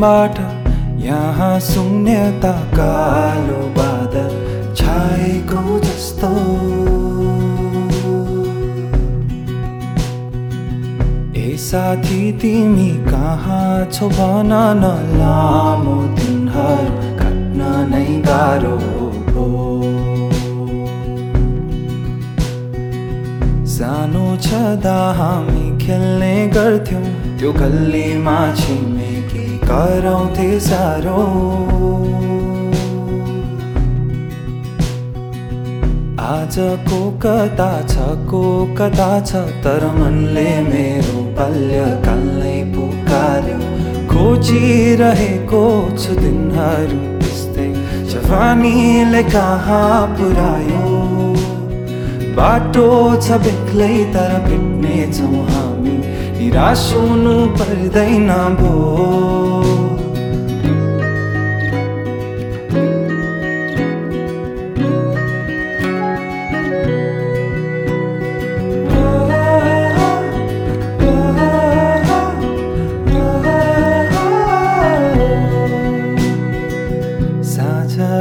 दिनबाट यहाँ शून्यता कालो बादल छाएको जस्तो। ए साथी तिमी कहाँ छौ? भन न लामो दिनहरू काट्न नै गाह्रो भो सानो छँदा हामी खेल्ने गर्थ्यौँ त्यो गल्लीमा छिमेकी कराउँथे साह्रो आजको कता छ को कता छ तर मनले मेरो बाल्यकाललाई पुकार्यो। खोजिरहेको छु दिनहरू त्यस्तै जवानीले कहाँ पुऱ्यायो। बाटो छ बेग्लै तर भेट्ने छौँ हामी निराश हुनु पर्दैन भो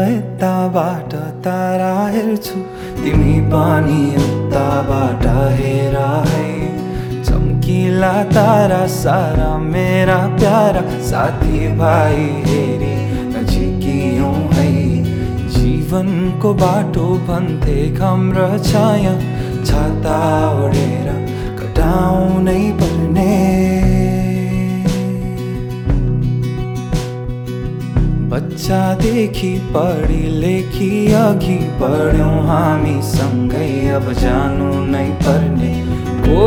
यताबाट तारा हेर्छु तिमी पनि उताबाट हेर चम्किला तारा सारा मेरा प्यारा साथी भाइ हेरी नजिकियौँ है। जीवनको बाटो भन्थे घाम छाया छाता ओढेर कटाउनै पर्ने बच्चादेखि पढी लेखी अघि बढ्यौँ हामी सँगै अब जानु नै पर्ने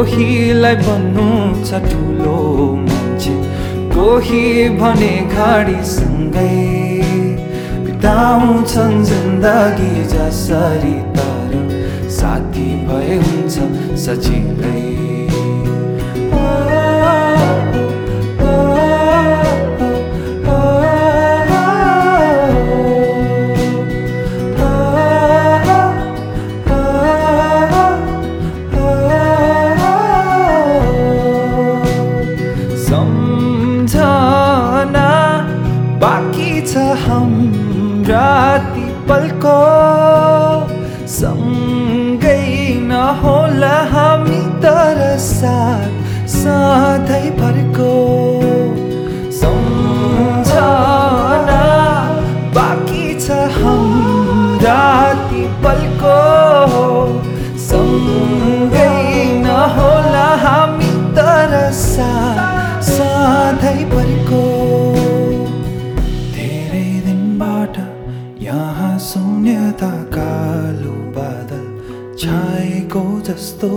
कोहीलाई भन्नु छ ठुलो मान्छे? कोही भने गाडीसँगै बिताउँछन् जिन्दगी जसरी तर साथी भए हुन्छ सजिलै। सम्झना बाँकी छ हाम्रा ती पलको। सँगै नहोला हामी तर साथ सधैँभरको सम्झना। बाँकी छ हाम्रा ती पलको। सँगै नहोला हामी तर साथ। सधैँभरको धेरै दिनबाट यहाँ शून्यता कालो बादल छाएको जस्तो।